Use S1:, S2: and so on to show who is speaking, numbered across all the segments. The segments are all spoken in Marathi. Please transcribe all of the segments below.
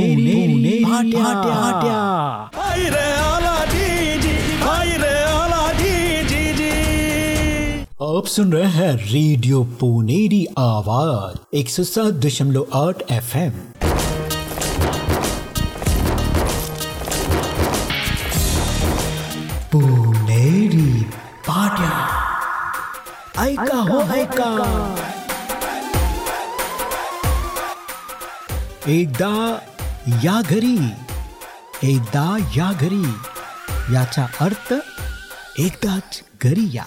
S1: पुणे आप सुन रहे हैं रेडियो पुनेरी आवाज़ एक सौ सात दशमलव आठ एफ़ एम पुनेरी पाट्या। ऐका हो ऐका एकदा या घरी एकदा या घरी याचा अर्थ एकदाच घरी या.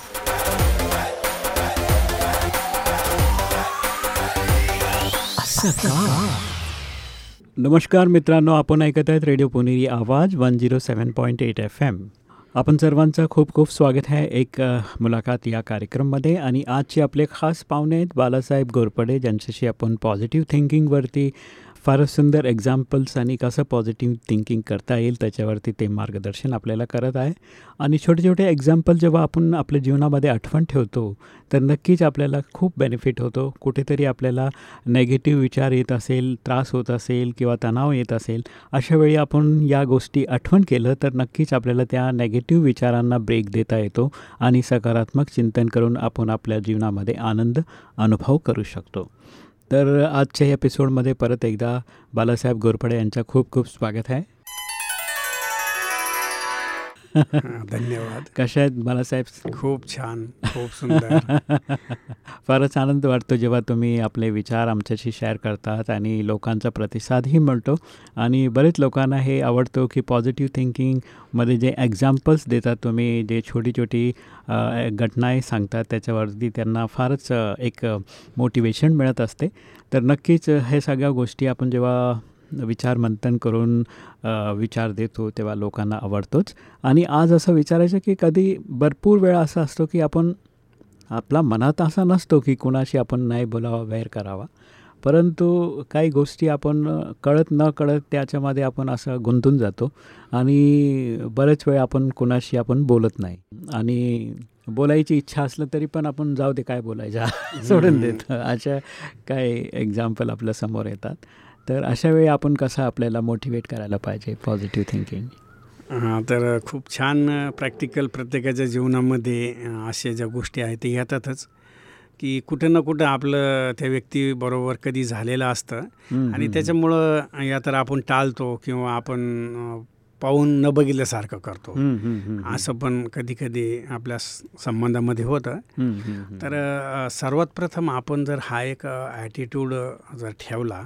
S2: नमस्कार मित्रांनो आपण ऐकत आहेत radio Puneri Awaaz one zero seven point eight F M. आपण सर्वांचं खूप खूप स्वागत आहे एक मुलाखत या कार्यक्रममध्ये आणि आजचे आपले खास पाहुणे आहेत बालासाहेब गोरपडे ज्यांच्याशी आपण पॉझिटिव्ह थिंकिंगवरती फारच सुंदर एक्झाम्पल्स आणि कसं पॉझिटिव्ह थिंकिंग करता येईल त्याच्यावरती ते मार्गदर्शन आपल्याला करत आहे. आणि छोटे छोटे एक्झाम्पल जेव्हा आपण आपल्या जीवनामध्ये आठवण ठेवतो तर नक्कीच आपल्याला खूप बेनिफिट होतो. कुठेतरी आपल्याला नेगेटिव्ह विचार येत असेल त्रास होत असेल किंवा तणाव येत असेल अशा वेळी आपण या गोष्टी आठवण केलं तर नक्कीच आपल्याला त्या नेगेटिव्ह विचारांना ब्रेक देता येतो आणि सकारात्मक चिंतन करून आपण आपल्या जीवनामध्ये आनंद अनुभव करू शकतो. तर आजच्या एपिसोडमध्ये परत एकदा बालासाहेब गोरपडे यांचं खूप खूप स्वागत आहे.
S3: धन्यवाद.
S2: कशा आहेत बालासाहेब
S3: खूप छान खूप सुंदर.
S2: फारच आनंद वाटतो जेव्हा तुम्ही आपले विचार आमच्याशी शेअर करतात आणि लोकांचा प्रतिसादही मिळतो. आणि बरेच लोकांना हे आवडतो की पॉझिटिव्ह थिंकिंगमध्ये जे एक्झाम्पल्स देतात तुम्ही जे छोटी छोटी घटनाही सांगतात त्याच्यावरती त्यांना फारच एक मोटिवेशन मिळत असते. तर नक्कीच हे सगळ्या गोष्टी आपण जेव्हा विचार मंथन करून विचार देतो तेव्हा लोकांना आवडतोच. आणि आज असं विचारायचं की कधी भरपूर वेळा असं असतो की आपण आपला मनात असा नसतो की कुणाशी आपण नाही बोलावा वैर करावा. परंतु काही गोष्टी आपण कळत न कळत त्याच्यामध्ये आपण असं गुंतून जातो. आणि बरेच वेळ आपण कुणाशी आपण बोलत नाही. आणि बोलायची इच्छा असलं तरी पण आपण जाऊ दे काय बोलायचं? सोडून देत. अशा काही एक्झाम्पल आपल्यासमोर येतात. तर अशा वेळी आपण कसं आपल्याला मोटिवेट करायला पाहिजे? पॉझिटिव्ह थिंकिंग
S3: हा, तर खूप छान प्रॅक्टिकल प्रत्येकाच्या जीवनामध्ये अशा ज्या गोष्टी आहेत ते येतातच. की कुठं ना कुठं आपलं त्या व्यक्तीबरोबर कधी झालेलं असतं. आणि त्याच्यामुळं या तर आपण टाळतो किंवा आपण पाहून न बघितल्यासारखं करतो. असं पण कधी कधी आपल्या संबंधामध्ये होतं. तर सर्वात प्रथम आपण जर हा एक ॲटिट्यूड जर ठेवला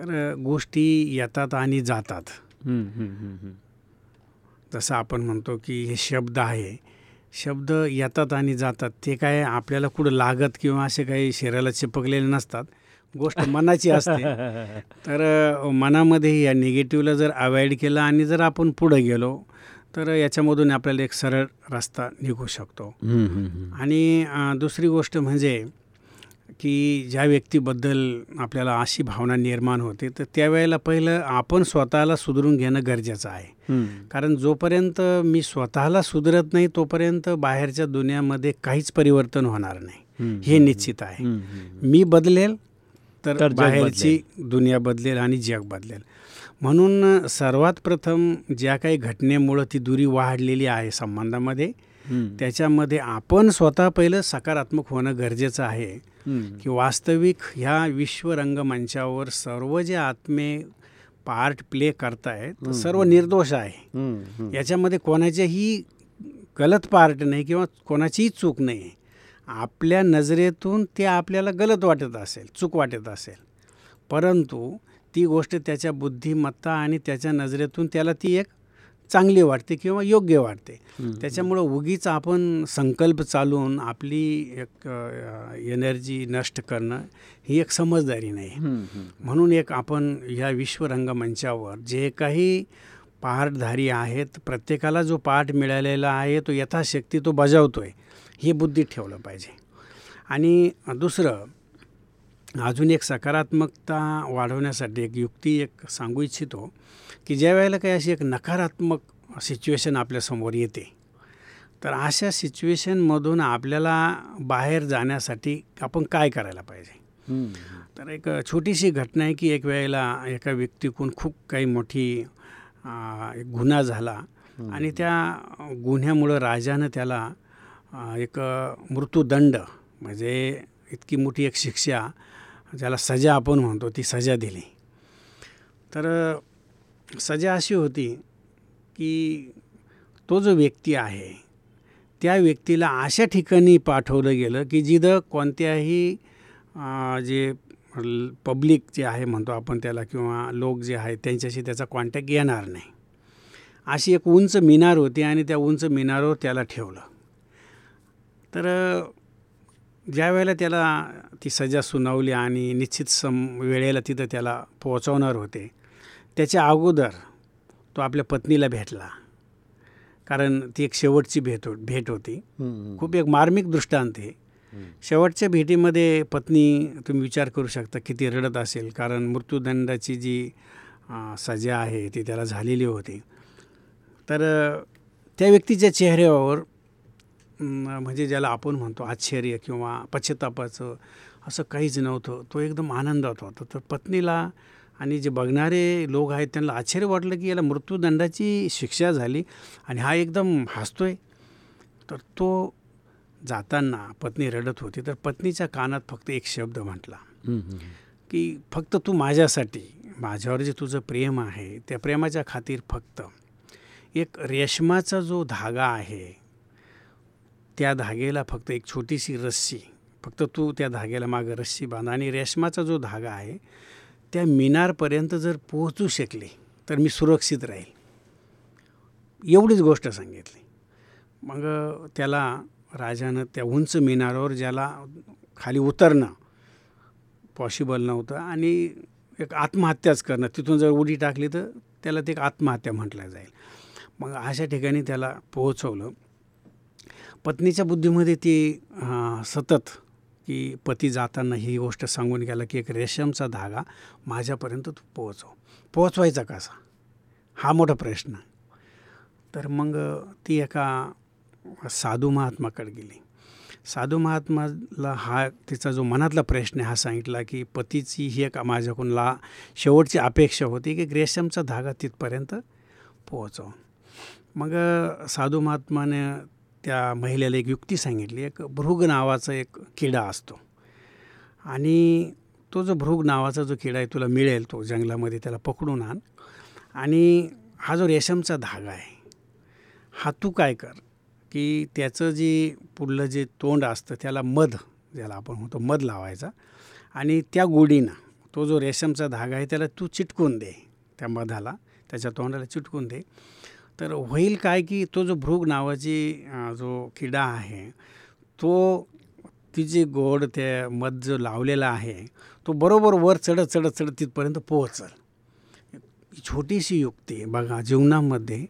S3: तर गोष्टी येतात आणि जातात. जसं आपण म्हणतो की हे शब्द आहे. शब्द येतात आणि जातात ते काय आपल्याला कुठं लागत किंवा असे काही शरीराला चिपकलेले नसतात. गोष्ट मनाची असते. तर मनामध्ये या निगेटिव्हला जर अवॉइड केलं आणि जर आपण पुढं गेलो तर याच्यामधून आपल्याला एक सरळ रस्ता निघू शकतो. आणि दुसरी गोष्ट म्हणजे की ज्या व्यक्तीबद्दल आपल्याला अशी भावना निर्माण होते तर त्यावेळेला पहिलं आपण स्वतःला सुधरून घेणं गरजेचं आहे. कारण जोपर्यंत मी स्वतःला सुधरत नाही तोपर्यंत बाहेरच्या दुनियामध्ये काहीच परिवर्तन होणार नाही. हे निश्चित आहे. मी बदलेल
S2: तर
S3: बाहेरची दुनिया बदलेल आणि जग बदलेल. म्हणून सर्वात प्रथम ज्या काही घटनेमुळं ती दुरी वाढलेली आहे संबंधामध्ये त्याच्यामध्ये आपण स्वतः पहिलं सकारात्मक होणं गरजेचं आहे. की वास्तविक ह्या विश्व रंगमंचावर सर्व जे आत्मे पार्ट प्ले करतायत सर्व निर्दोष आहे. याच्यामध्ये कोणाच्याही गलत पार्ट नाही किंवा कोणाचीही चूक नाही. आपल्या नजरेतून ते आपल्याला गलत वाटत असेल चूक वाटत असेल. परंतु ती गोष्ट त्याच्या बुद्धिमत्ता आणि त्याच्या नजरेतून त्याला ती एक चांगली वाटते किंवा योग्य वाटते. त्याच्यामुळं उगीच आपण संकल्प चालून आपली एक एनर्जी नष्ट करणं ही एक समजदारी नाही. म्हणून एक आपण ह्या विश्व रंगमंचावर जे काही पार्टधारी आहेत प्रत्येकाला जो पार्ट मिळालेला आहे तो यथाशक्ती तो बजावतोय हे बुद्धीत ठेवलं पाहिजे. आणि दुसरं अजून एक सकारात्मकता वाढवण्यासाठी एक युक्ती एक सांगू इच्छितो की ज्या वेळेला काही अशी एक नकारात्मक सिच्युएशन आपल्यासमोर येते तर अशा सिच्युएशनमधून आपल्याला बाहेर जाण्यासाठी आपण काय करायला पाहिजे? तर एक छोटीशी घटना आहे की एक वेळेला एका व्यक्तीकडून खूप काही मोठी एक गुन्हा झाला आणि त्या गुन्ह्यामुळं राजानं त्याला एक मृत्यूदंड म्हणजे इतकी मोठी एक शिक्षा ज्याला सजा आपण म्हणतो ती सजा दिली. तर सजा अशी होती की तो जो व्यक्ती आहे त्या व्यक्तीला अशा ठिकाणी पाठवलं गेलं की जिथं कोणत्याही जे पब्लिक जे आहे म्हणतो आपण त्याला किंवा लोक जे आहेत त्यांच्याशी त्याचा कॉन्टॅक्ट येणार नाही. अशी एक उंच मिनार होती आणि त्या उंच मिनारवर त्याला ठेवलं. तर ज्या वेळेला त्याला ती सजा सुनावली आणि निश्चित सम वेळेला तिथं त्याला पोहोचवणार होते त्याच्या अगोदर तो आपल्या पत्नीला भेटला. कारण ती एक शेवटची भेट भेट होती. खूप एक मार्मिक दृष्टांत आहे. शेवटच्या भेटीमध्ये पत्नी तुम्ही विचार करू शकता किती रडत असेल. कारण मृत्यूदंडाची जी सजा आहे ती त्याला झालेली होती. तर त्या व्यक्तीच्या चेहऱ्यावर म्हणजे ज्याला आपण म्हणतो आश्चर्य किंवा पश्चातापाचं असं काहीच नव्हतं. तो एकदम आनंदात होता. तर पत्नीला आणि जे बघणारे लोक आहेत त्यांना आश्चर्य वाटलं की याला मृत्यूदंडाची शिक्षा झाली आणि हा एकदम हसतोय. तर तो जाताना पत्नी रडत होती. तर पत्नीच्या कानात फक्त एक शब्द म्हटला की फक्त तू माझ्यासाठी माझ्यावर जे तुझं प्रेम आहे त्या प्रेमाच्या खातीर फक्त एक रेशमाचा जो धागा आहे त्या धागेला फक्त एक छोटीशी रस्सी फक्त तू त्या धाग्याला मागं रस्सी बांध. आणि रेशमाचा जो धागा आहे त्या मिनारपर्यंत जर पोहोचू शकले तर मी सुरक्षित राहील. एवढीच गोष्ट सांगितली. मग त्याला राजानं त्या उंच मिनारावर ज्याला खाली उतरणं पॉसिबल नव्हतं आणि एक आत्महत्याच करणं तिथून जर उडी टाकली तर त्याला ते एक आत्महत्या म्हटलं जाईल. मग अशा ठिकाणी त्याला पोहोचवलं. पत्नीच्या बुद्धीमध्ये ती सतत की पती जाताना ही गोष्ट सांगून गेला की एक रेशमचा धागा माझ्यापर्यंत तू पोहोचव. पोहोचवायचा कसा? हा मोठा प्रश्न. तर मग ती एका साधू महात्माकडे गेली. साधू महात्माला हा तिचा जो मनातला प्रश्न आहे हा सांगितला की पतीची ही एक माझ्याकडून ला शेवटची अपेक्षा होती की रेशमचा धागा तिथपर्यंत पोहोचव. मग साधू महात्माने त्या महिलेला एक युक्ती सांगितली. एक भृग नावाचा एक किडा असतो. आणि तो जो भृग नावाचा जो किडा आहे तुला मिळेल तो जंगलामध्ये त्याला पकडून आण. आणि हा जो रेशमचा धागा आहे हा तू काय कर की त्याचं जे पुढलं जे तोंड असतं त्याला मध ज्याला आपण म्हणतो मध लावायचा. आणि त्या गोडीनं तो जो रेशमचा धागा आहे त्याला तू चिटकून दे त्या मधाला त्याच्या तोंडाला चिटकून दे. तर होईल काय की तो जो भृग नावाची जो किडा आहे तो ती गोड त्या मध जो लावलेला आहे तो बरोबर वर चढत चढत चढत तिथपर्यंत पोहोचल. छोटीशी युक्ती बघा जीवनामध्ये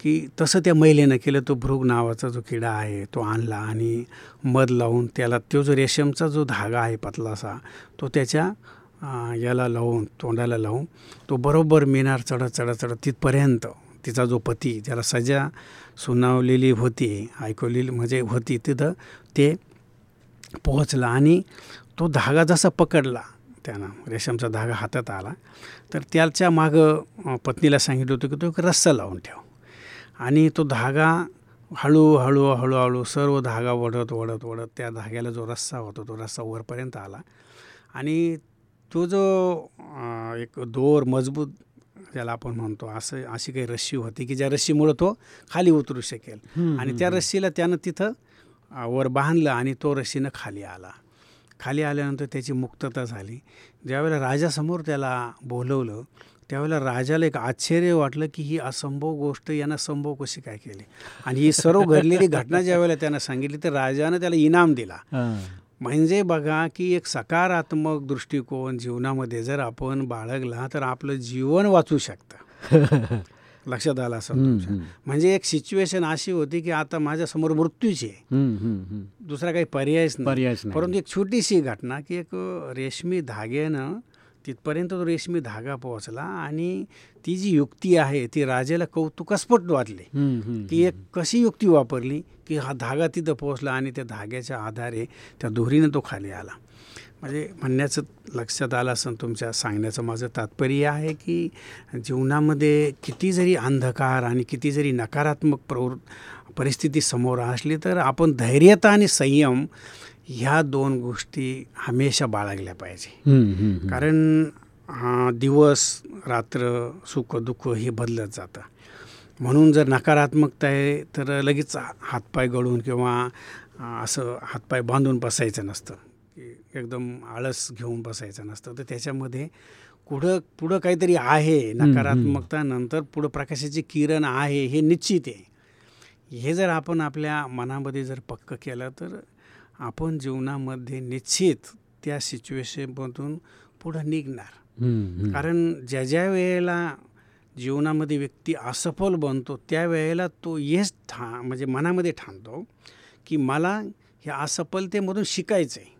S3: की तसं त्या महिलेनं केलं तो भृग नावाचा जो किडा आहे तो आणला आणि मध लावून त्याला तो जो रेशमचा जो धागा आहे पतलासा तो त्याच्या याला लावून तोंडाला लावून तो बरोबर मिनार चढत चढत चढत तिथपर्यंत तिचा जो पती ज्याला सजा सुनावलेली होती ऐकवलेली म्हणजे होती तिथं ते पोहोचला आणि तो धागा जसा पकडला त्यानं रेशमचा धागा हातात आला तर त्याच्या मागं पत्नीला सांगितलं होतं की तो एक रस्सा लावून ठेव. आणि तो धागा हळूहळू हळूहळू सर्व धागा वढत वढत वढत त्या धाग्याला जो रस्सा होता तो रस्सा वरपर्यंत आला. आणि तो जो एक दोर मजबूत ज्याला आपण म्हणतो. असं अशी काही रस्सी होती की ज्या रस्सीमुळं तो खाली उतरू शकेल. आणि त्या रस्सीला त्यानं तिथं वर बांधलं आणि तो रस्सीनं खाली आला. खाली आल्यानंतर त्याची मुक्तता झाली. ज्यावेळेला राजासमोर त्याला बोलवलं त्यावेळेला राजाला एक आश्चर्य वाटलं की ही असंभव गोष्ट यानं संभव कशी काय केली? आणि ही सर्व घडलेली घटना ज्यावेळेला त्यानं सांगितली तर राजानं त्याला इनाम दिला. म्हणजे बघा की एक सकारात्मक दृष्टिकोन जीवनामध्ये जर आपण बाळगला तर आपलं जीवन वाचू शकतं. लक्षात आलं असं. म्हणजे एक सिच्युएशन अशी होती की आता माझ्यासमोर मृत्यूची आहे. दुसरा काही पर्यायच नाही.
S2: पर्यायच नाही.
S3: परंतु एक छोटीशी घटना की एक रेशमी धाग्यानं तिथपर्यंत तो रेशमी धागा पोहोचला आणि ती जी युक्ती आहे ती राजाला कौतुकास्पद वाटली. की एक कशी युक्ती वापरली की हा धागा तिथं पोहोचला आणि त्या धाग्याच्या आधारे त्या दोरीनं तो खाली आला. म्हणजे म्हणण्याचं लक्षात आलं असं तुमच्या सांगण्याचं माझं तात्पर्य आहे की जीवनामध्ये किती जरी अंधकार आणि किती जरी नकारात्मक प्रवृ परिस्थिती समोर असली तर आपण धैर्यता आणि संयम ह्या दोन गोष्टी हमेशा बाळगल्या पाहिजे. कारण हा, दिवस रात्र सुख दुःख हे बदलत जातं. म्हणून जर नकारात्मकता आहे तर लगेच हातपाय गळून किंवा असं हातपाय बांधून बसायचं नसतं. की एकदम आळस घेऊन बसायचं नसतं. तर त्याच्यामध्ये पुढं पुढं काहीतरी आहे नकारात्मकता नंतर पुढं प्रकाशाची किरण आहे हे निश्चित आहे. हे जर आपण आपल्या मनामध्ये जर पक्क केलं तर आपण जीवनामध्ये निश्चित त्या सिच्युएशनमधून पुढं निघणार. कारण ज्या ज्या वेळेला जीवनामध्ये व्यक्ती असफल बनतो त्यावेळेला तो हेच ठा म्हणजे मनामध्ये ठाणतो की मला ह्या असफलतेमधून शिकायचं आहे.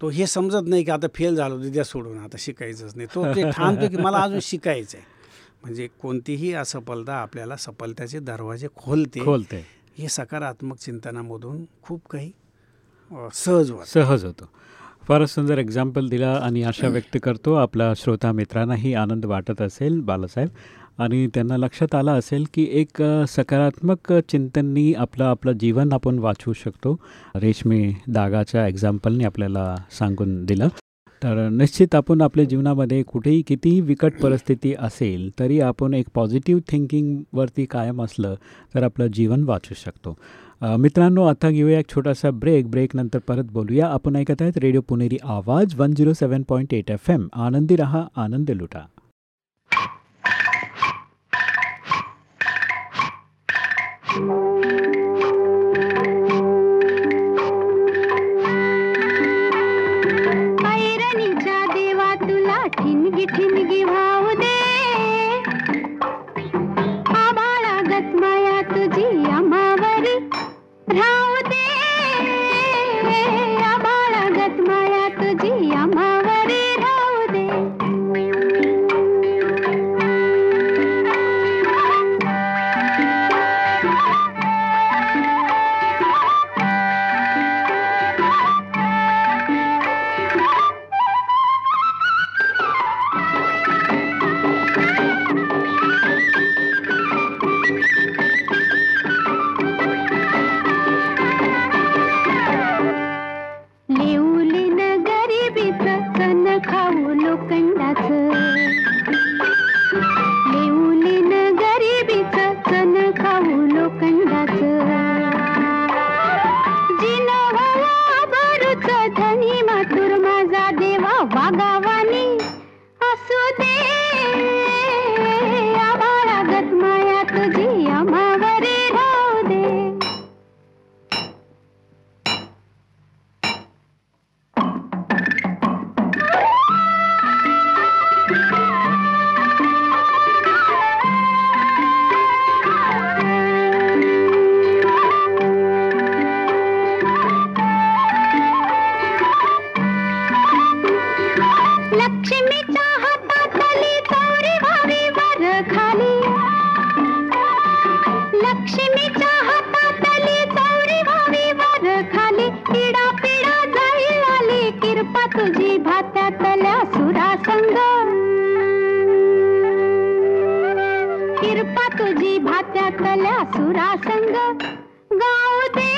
S3: तो हे समजत नाही की आता फेल झालो द्या सोडून आता शिकायचंच नाही. तो ते ठाणतो की मला अजून शिकायचं आहे म्हणजे कोणतीही असफलता आपल्याला सफलतेचे दरवाजे खोलते.
S2: खोलते.
S3: हे सकारात्मक चिंतनामधून खूप काही सहज वाटतं
S2: सहज होतो. फारच सुंदर एक्झाम्पल दिला आणि आशा व्यक्त करतो. आपल्या श्रोता मित्रांनाही आनंद वाटत असेल बालासाहेब. आणि त्यांना लक्षात आलं असेल की एक सकारात्मक चिंतननी आपलं आपलं जीवन आपण वाचवू शकतो. रेशमी दागाच्या एक्झाम्पलनी आपल्याला सांगून दिलं. तर निश्चित आपण आपल्या जीवनामध्ये कुठेही कितीही विकट परिस्थिती असेल तरी आपण एक पॉझिटिव्ह थिंकिंगवरती कायम असलं तर आपलं जीवन वाचू शकतो. मित्रांनो आता घेऊया एक छोटासा ब्रेक ब्रेक नंतर परत बोलूया. आपण ऐकत आहेत radio Puneri Awaaz one zero seven point eight F M आनंदी रहा आनंद लुटा.
S4: ऐरणीच्या ठिणगी ठिणगी किरपा तुझी भात्यातल्या सुरा संग गाऊ दे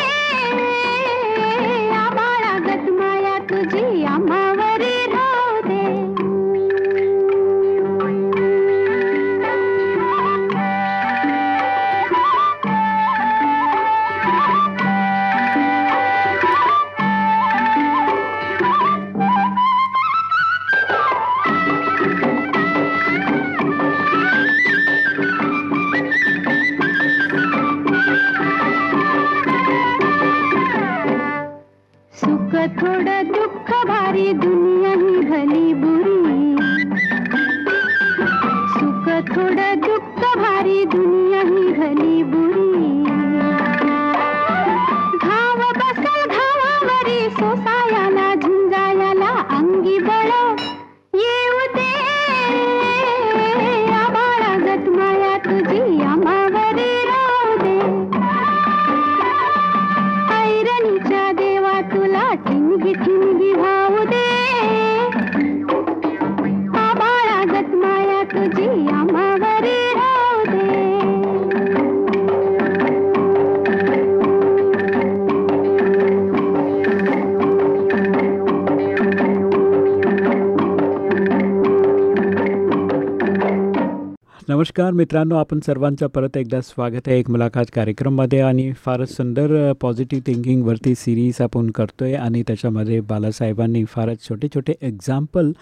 S2: नमस्कार मित्रांनो आपण सर्वांचं परत एकदा स्वागत आहे एक मुलाखत कार्यक्रममध्ये आणि फारच सुंदर पॉझिटिव्ह थिंकिंगवरती सिरीज आपण करतो आहे आणि त्याच्यामध्ये बालासाहेबांनी फारच छोटे छोटे एक्झाम्पल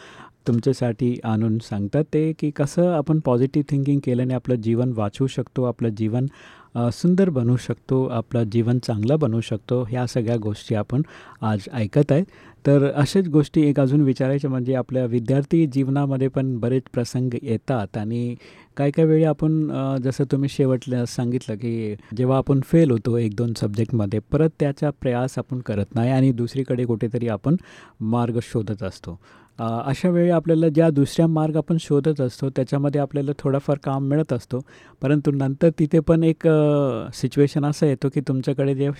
S2: तुमच्यासाठी आणून सांगतात ते की कसं आपण पॉझिटिव्ह थिंकिंग केल्याने आपलं जीवन वाचवू शकतो आपलं जीवन सुंदर बनवू शकतो आपला जीवन चांगलं बनवू शकतो ह्या सगळ्या गोष्टी आपण आज ऐकत आहे तर अशाच गोष्टी एक अजून विचारायच्या म्हणजे आपल्या विद्यार्थी जीवनामध्ये पण बरेच प्रसंग येतात आणि काही काही वेळी आपण जसं तुम्ही शेवटला सांगितलं की जेव्हा आपण फेल होतो एक दोन सब्जेक्टमध्ये परत त्याचा प्रयास आपण करत नाही आणि दुसरीकडे कुठेतरी आपण मार्ग शोधत असतो. अशा वेळी आपल्याला ज्या दुसऱ्या मार्ग आपण शोधत असतो त्याच्यामध्ये आपल्याला थोडंफार काम मिळत असतो. परंतु नंतर तिथे पण एक सिच्युएशन असं येतो की तुमच्याकडे जे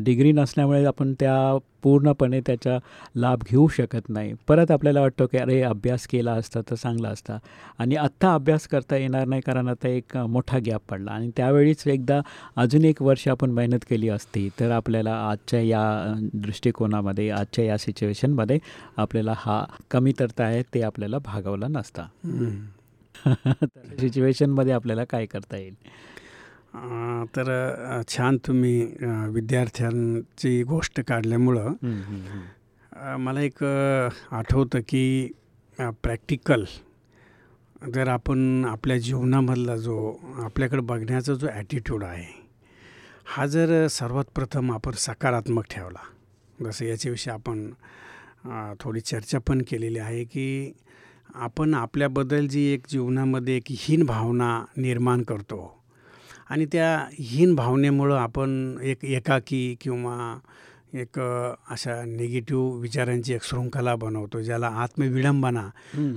S2: डिग्री नसल्यामुळे आपण त्या पूर्णपणे त्याचा लाभ घेऊ शकत नाही. परत आपल्याला वाटतं की अरे अभ्यास केला असता तर चांगला असता. आणि आत्ता अभ्यास करता येणार नाही कारण आता एक मोठा गॅप पडला. आणि त्यावेळीच एकदा अजून एक वर्ष आपण मेहनत केली असती तर आपल्याला आजच्या या दृष्टिकोनामध्ये आजच्या या सिच्युएशनमध्ये आपल्याला हा कमी तरता आहे ते आपल्याला भागवला नसता. सिच्युएशनमध्ये आपल्याला काय करता येईल?
S3: तर छान तुम्ही विद्यार्थ्यांची गोष्ट काढल्यामुळं मला एक आठवतं की प्रॅक्टिकल जर आपण आपल्या जीवनामधला जो आपल्याकडे बघण्याचा जो ॲटिट्यूड आहे हा जर सर्वात प्रथम आपण सकारात्मक ठेवला. जसं याच्याविषयी आपण थोडी चर्चा पण केलेली आहे की आपण आपल्याबद्दल जी एक जीवनामध्ये एक हीन भावना निर्माण करतो आणि त्या हीन भावनेमुळं आपण एक एकाकी किंवा एक अशा निगेटिव्ह विचारांची एक शृंखला बनवतो ज्याला आत्मविडंबना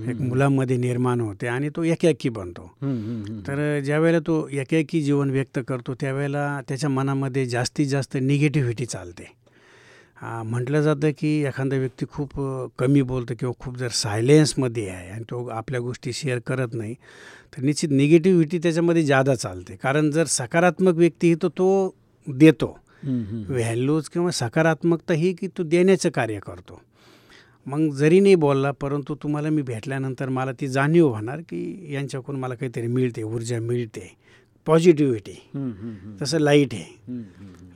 S3: एक मुलामध्ये निर्माण होते आणि तो एकाकी बनतो. तर ज्यावेळेला तो एकाकी जीवन व्यक्त करतो त्यावेळेला त्याच्या मनामध्ये जास्तीत जास्त निगेटिव्हिटी चालते. म्हटलं जातं की एखादा व्यक्ती खूप कमी बोलतो किंवा खूप जर सायलेन्समध्ये आहे आणि तो आपल्या गोष्टी शेअर करत नाही तर निश्चित निगेटिव्हिटी त्याच्यामध्ये जादा चालते. कारण जर सकारात्मक व्यक्ती आहे, तर तो देतो. व्हॅल्यूज किंवा सकारात्मकता ही की तो देण्याचं कार्य करतो. मग जरी नाही बोलला परंतु तुम्हाला मी भेटल्यानंतर मला ती जाणीव होणार की यांच्याकडून मला काहीतरी मिळते ऊर्जा मिळते. पॉझिटिव्हिटी तसं लाइट आहे.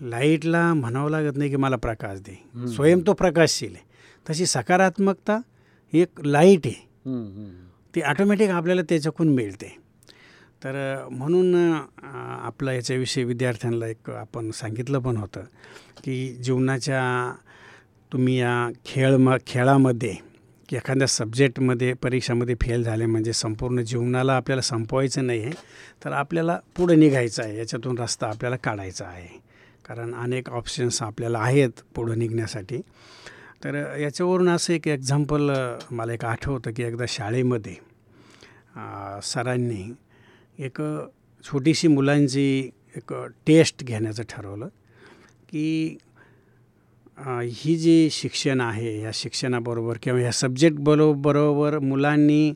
S3: लाईटला म्हणावं लागत नाही की मला प्रकाश दे. स्वयं तो प्रकाशशील आहे. तशी सकारात्मकता ही एक लाइट आहे. ती ऑटोमॅटिक आपल्याला त्याच्याकडून मिळते. तर म्हणून आपलं याच्याविषयी विद्यार्थ्यांना एक आपण सांगितलं पण होतं की जीवनाच्या तुम्ही या खेळ म खेळामध्ये एखाद्या सब्जेक्टमध्ये परीक्षामध्ये फेल झाले म्हणजे संपूर्ण जीवनाला आपल्याला संपवायचं नाही आहे तर आपल्याला पुढे निघायचं आहे याच्यातून रस्ता आपल्याला काढायचा आहे. कारण अनेक ऑप्शन्स आपल्याला आहेत पुढं निघण्यासाठी. तर याच्यावरून असं एक एक्झाम्पल मला एक आठवतं की एकदा शाळेमध्ये सरांनी एक छोटीशी मुलांची एक टेस्ट घेण्याचं ठरवलं की ही जी शिक्षण आहे या शिक्षणाबरोबर किंवा ह्या सब्जेक्ट बरोबर मुलांनी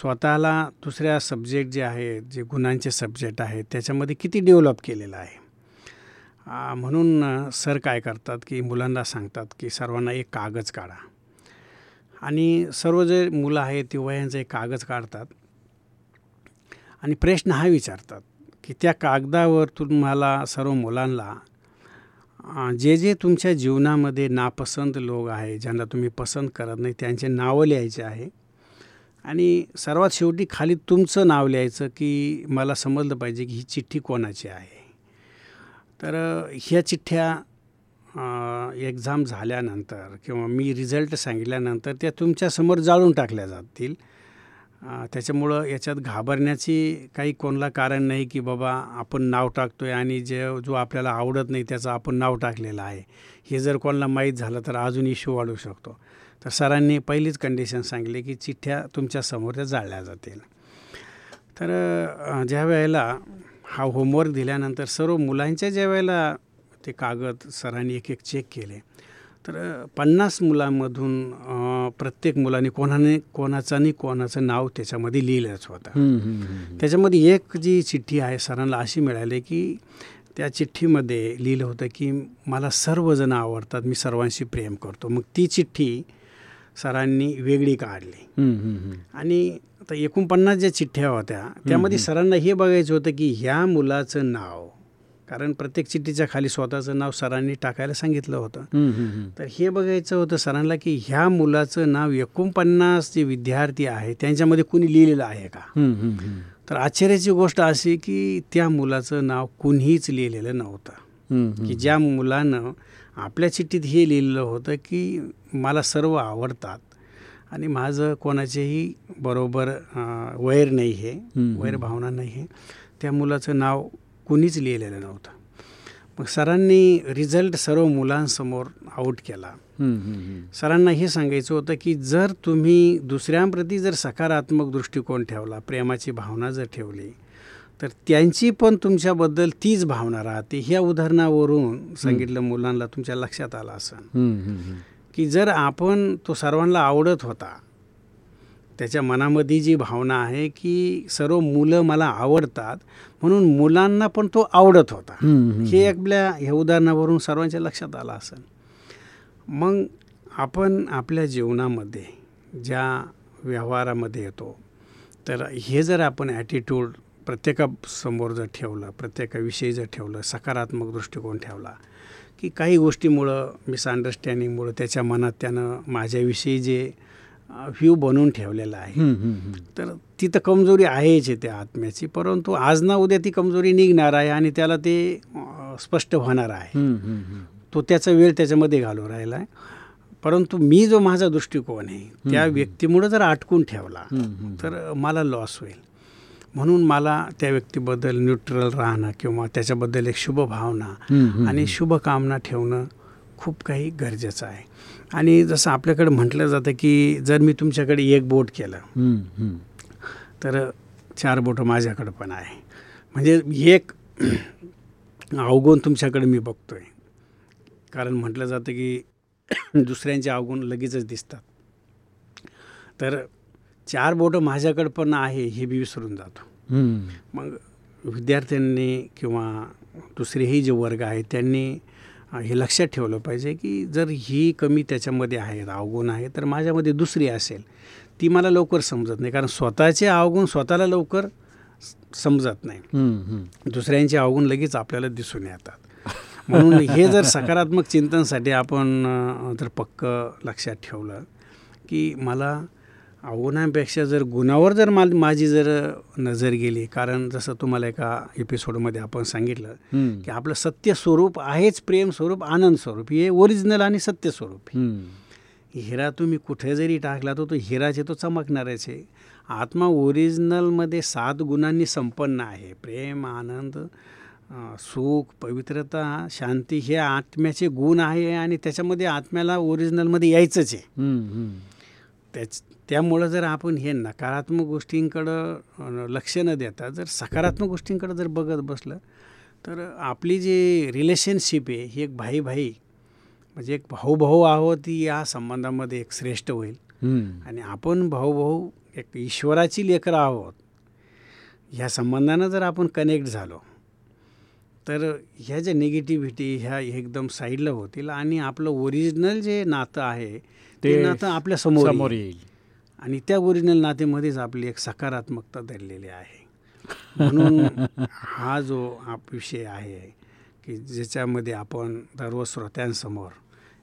S3: स्वतःला दुसऱ्या सब्जेक्ट जे आहेत जे गुणांचे सब्जेक्ट आहेत त्याच्यामध्ये किती डेव्हलप केलेलं आहे? म्हणून सर काय करतात की मुलांना सांगतात की सर्वांना एक कागद काढा. आणि सर्व जे मुलं आहेत ते वयांचा एक कागद काढतात. आणि प्रश्न हा विचारतात की त्या कागदावर तुम्हाला सर्व मुलांना जे जे तुमच्या जीवनामध्ये नापसंत लोक आहे ज्यांना तुम्ही पसंत करत नाही त्यांचे नावं लिहायचे आहे. आणि सर्वात शेवटी खाली तुमचं नाव लिहायचं की मला समजलं पाहिजे की ही चिठ्ठी कोणाची आहे. तर ह्या चिठ्ठ्या एक्झाम झाल्यानंतर किंवा मी रिझल्ट सांगितल्यानंतर त्या तुमच्यासमोर जाळून टाकल्या जातील. त्याच्यामुळं याच्यात घाबरण्याची काही कोणाला कारण नाही की बाबा आपण नाव टाकतो आहे आणि जे जो आपल्याला आवडत नाही त्याचं आपण नाव टाकलेलं आहे. हे जर कोणाला माहीत झालं तर अजून इश्यू वाढू शकतो. तर सरांनी पहिलीच कंडिशन सांगितली की चिठ्ठ्या तुमच्यासमोर त्या जाळल्या जातील. तर ज्या वेळेला हा होमवर्क दिल्यानंतर सर्व मुलांच्या ज्या वेळेला ते कागद सरांनी एक एक चेक केले तर पन्नास मुलांमधून प्रत्येक मुलाने कोणाने कोणाचं आणि कोणाचं नाव त्याच्यामध्ये लिहिलंच होतं. त्याच्यामध्ये एक जी चिठ्ठी आहे सरांना अशी मिळाली की त्या चिठ्ठीमध्ये लिहिलं होतं की मला सर्वजण आवडतात मी सर्वांशी प्रेम करतो. मग ती चिठ्ठी सरांनी वेगळी काढली. आणि आता एकोणपन्नास ज्या चिठ्ठ्या होत्या त्यामध्ये सरांना हे बघायचं होतं की ह्या मुलाचं नाव कारण प्रत्येक चिठ्ठीच्या खाली स्वतःचं नाव सरांनी टाकायला सांगितलं होतं. तर हे बघायचं होतं सरांना की ह्या मुलाचं नाव एकोणपन्नास जे विद्यार्थी आहे त्यांच्यामध्ये कुणी लिहिलेलं आहे का. तर आश्चर्याची गोष्ट अशी की त्या मुलाचं नाव कुणीच लिहिलेलं नव्हतं. की ज्या मुलानं आपल्या चिठ्ठीत हे लिहिलेलं होतं की मला सर्व आवडतात आणि माझं कोणाचेही बरोबर वैर नाही आहे
S2: हम्म.
S3: वैर भावना नाही आहे त्या मुलाचं नाव कुणीच लिहिलेलं नव्हतं. मग सरांनी रिझल्ट सर्व मुलांसमोर आऊट केला. सरांना हे सांगायचं होतं की जर तुम्ही दुसऱ्यांप्रती जर सकारात्मक दृष्टिकोन ठेवला प्रेमाची भावना जर ठेवली तर त्यांची पण तुमच्याबद्दल तीच भावना राहते. ह्या उदाहरणावरून सांगितलं मुलांना तुमच्या लक्षात आलं असं. की जर आपण तो सर्वांना आवडत होता त्याच्या मनामध्ये जी भावना आहे की सर्व मुलं मला आवडतात म्हणून मुलांना पण तो आवडत होता. हे आपल्या ह्या उदाहरणावरून सर्वांच्या लक्षात आलं असेल मग आपण आपल्या जीवनामध्ये ज्या व्यवहारामध्ये येतो तर हे जर आपण ॲटिट्यूड प्रत्येकासमोर जर ठेवलं प्रत्येकाविषयी जर ठेवलं सकारात्मक दृष्टिकोन ठेवला की काही गोष्टीमुळं मिसअंडरस्टँडिंगमुळं त्याच्या मनात त्यानं माझ्याविषयी जे व्ह्यू बनवून ठेवलेला आहे. तर ती तर कमजोरी आहेच आहे त्या आत्म्याची परंतु आज ना उद्या ती कमजोरी निघणार आहे आणि त्याला ते स्पष्ट होणार आहे. तो त्याचा वेळ त्याच्यामध्ये घालू राहिला आहे परंतु मी जो माझा दृष्टिकोन आहे त्या व्यक्तीमुळं जर अटकून ठेवला. तर मला लॉस होईल म्हणून मला त्या व्यक्तीबद्दल न्यूट्रल राहणं किंवा त्याच्याबद्दल एक शुभ भावना. आणि शुभकामना ठेवणं खूप काही गरजेचं आहे. आणि जसं आपल्याकडे म्हटलं जातं की जर मी तुमच्याकडे एक बोट केलं. तर चार बोटं माझ्याकडं पण आहे. म्हणजे एक अवगुण तुमच्याकडे मी बघतोय. कारण म्हटलं जातं की दुसऱ्यांचे अवगुण लगेचच दिसतात. तर चार बोटं माझ्याकडं पण आहे हे बी विसरून जातो. मग विद्यार्थ्यांनी किंवा दुसरेही जे वर्ग आहेत त्यांनी हे लक्षात ठेवलं पाहिजे की जर ही कमी त्याच्यामध्ये आहे अवगुण आहे तर माझ्यामध्ये दुसरी असेल ती मला लवकर समजत नाही. कारण स्वतःचे अवगुण स्वतःला लवकर समजत नाही. दुसऱ्यांचे अवगुण लगेच आपल्याला दिसून येतात. म्हणून हे जर सकारात्मक चिंतनसाठी आपण जर पक्क लक्षात ठेवलं की मला अवगुणांपेक्षा जर गुणावर जर मा माझी जर नजर गेली कारण जसं तुम्हाला एका एपिसोडमध्ये आपण सांगितलं. की आपलं सत्य स्वरूप आहेच प्रेम स्वरूप आनंद स्वरूप हे ओरिजिनल आणि सत्य स्वरूप. हिरा तुम्ही कुठे जरी टाकला तर तो हिराचे तो चमकणारच आहे आत्मा ओरिजिनलमध्ये सात गुणांनी संपन्न आहे प्रेम आनंद सुख पवित्रता शांती हे आत्म्याचे गुण आहे आणि त्याच्यामध्ये आत्म्याला ओरिजिनलमध्ये यायचंच आहे. त्याच त्यामुळं जर आपण हे नकारात्मक गोष्टींकडं लक्ष न देता जर सकारात्मक गोष्टींकडं जर बघत बसलं तर आपली जी रिलेशनशिप आहे ही एक भाई भाई म्हणजे एक भाऊ भाऊ आहोत ती या संबंधामध्ये एक श्रेष्ठ होईल. आणि आपण भाऊ भाऊ एक ईश्वराची लेकरं आहोत ह्या संबंधानं जर आपण कनेक्ट झालो तर ह्या ज्या निगेटिव्हिटी ह्या एकदम साईडला होतील आणि आपलं ओरिजिनल जे नातं आहे ते नातं आपल्यासमोर समोर येईल. आणि त्या ओरिजिनल नातेमध्येच आपली एक सकारात्मकता दडलेली आहे म्हणून हा जो हा विषय आहे की ज्याच्यामध्ये आपण सर्व श्रोत्यांसमोर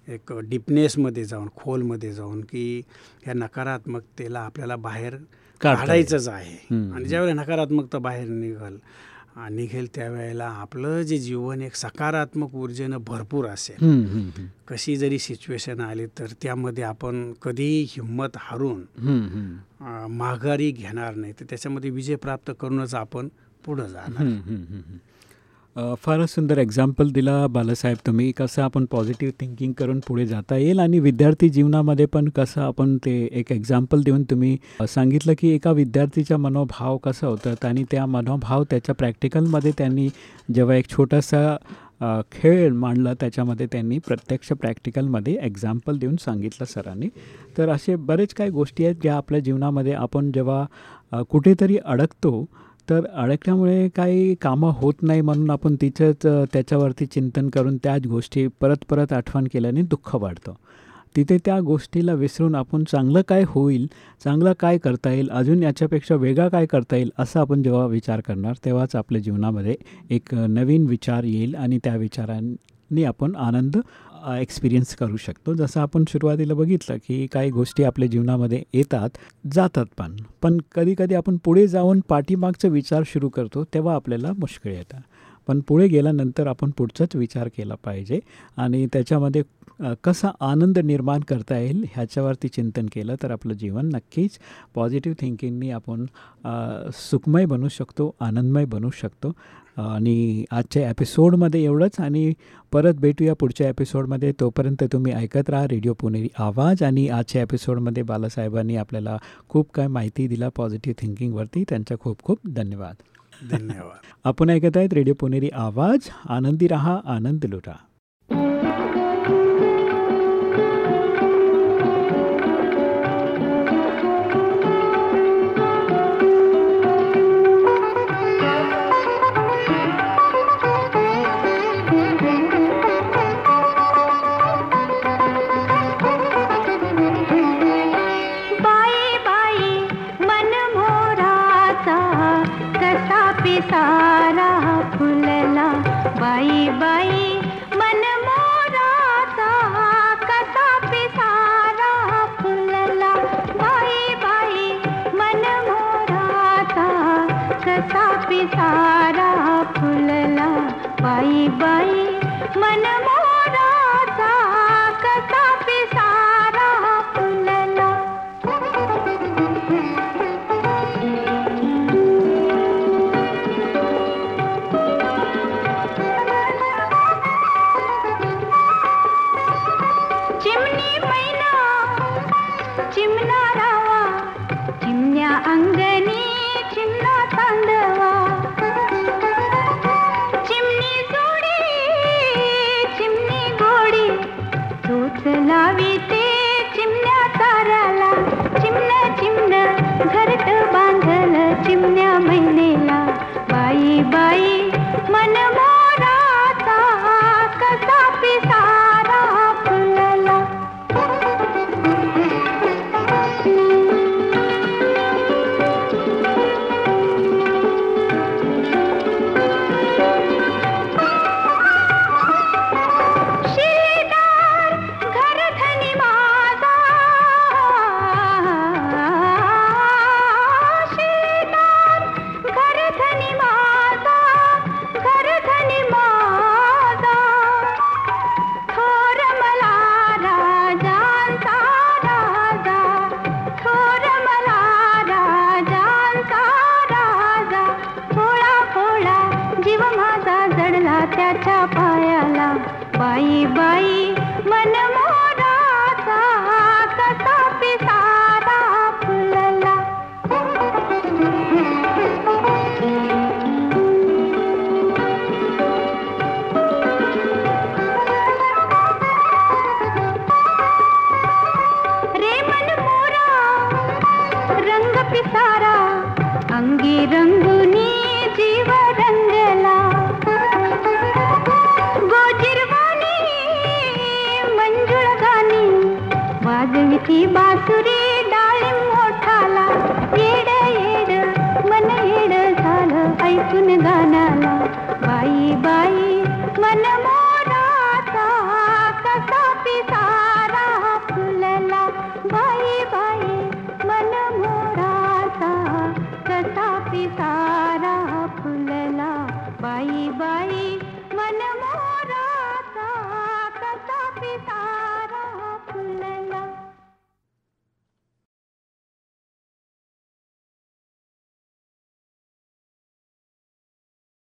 S3: एक डिपनेसमध्ये जाऊन खोलमध्ये जाऊन की ह्या नकारात्मकतेला आपल्याला बाहेर काढायचंच आहे. आणि ज्यावेळेला नकारात्मकता बाहेर निघल निघेल त्यावेळेला आपलं जे जीवन एक सकारात्मक ऊर्जेनं भरपूर असेल. कशी जरी सिच्युएशन आली तर त्यामध्ये आपण कधीही हिंमत हारून माघारी घेणार नाही. तर त्याच्यामध्ये विजय प्राप्त करूनच आपण पुढं जाणार.
S2: फारच सुंदर एक्झाम्पल दिला बालासाहेब तुम्ही कसं आपण पॉझिटिव्ह थिंकिंग करून पुढे जाता येईल आणि विद्यार्थी जीवनामध्ये पण कसं आपण ते एक एक्झाम्पल देऊन तुम्ही सांगितलं की एका विद्यार्थीचा मनोभाव कसा होतात आणि त्या मनोभाव त्याच्या प्रॅक्टिकलमध्ये त्यांनी जेव्हा एक छोटासा खेळ मांडला त्याच्यामध्ये त्यांनी प्रत्यक्ष प्रॅक्टिकलमध्ये एक्झाम्पल देऊन सांगितलं सरांनी. तर असे बरेच काही गोष्टी आहेत ज्या आपल्या जीवनामध्ये आपण जेव्हा कुठेतरी अडकतो तर अडकल्यामुळे काही कामं होत नाही म्हणून आपण तिचंच त्याच्यावरती चिंतन करून त्याच गोष्टी परत परत आठवण केल्याने दुःख वाढतं. तिथे त्या गोष्टीला विसरून आपण चांगलं काय होईल चांगलं काय करता येईल अजून याच्यापेक्षा वेगळा काय करता येईल असं आपण जेव्हा विचार करणार तेव्हाच आपल्या जीवनामध्ये एक नवीन विचार येईल आणि त्या विचारांनी आपण आनंद एक्सपिरियन्स करू शकतो. जसं आपण सुरुवातीला बघितलं की काही गोष्टी आपल्या जीवनामध्ये येतात जातात पण. पण कधीकधी आपण पुढे जाऊन पाठीमागचा विचार सुरू करतो तेव्हा आपल्याला मुश्किल येतं. पण पुढे गेल्यानंतर आपण पुढचाच विचार केला पाहिजे आणि त्याच्यामध्ये कसा आनंद निर्माण करता येईल ह्याच्यावरती चिंतन केलं तर आपलं जीवन नक्कीच पॉझिटिव्ह थिंकिंगनी आपण सुखमय बनू शकतो आनंदमय बनू शकतो. आणि आजच्या एपिसोडमध्ये एवढंच आणि परत भेटूया पुढच्या एपिसोडमध्ये. तोपर्यंत तुम्ही ऐकत राहा रेडिओ पुणेरी आवाज आणि आजच्या एपिसोडमध्ये बालासाहेबांनी आपल्याला खूप काय माहिती दिला पॉझिटिव्ह थिंकिंगवरती त्यांचा खूप खूप धन्यवाद.
S3: धन्यवाद.
S2: आपण ऐकत आहेत रेडिओ पुणेरी आवाज. आनंदी रहा आनंद लुटा.
S4: पिसारा फुलला बाई बाई मन मोराचा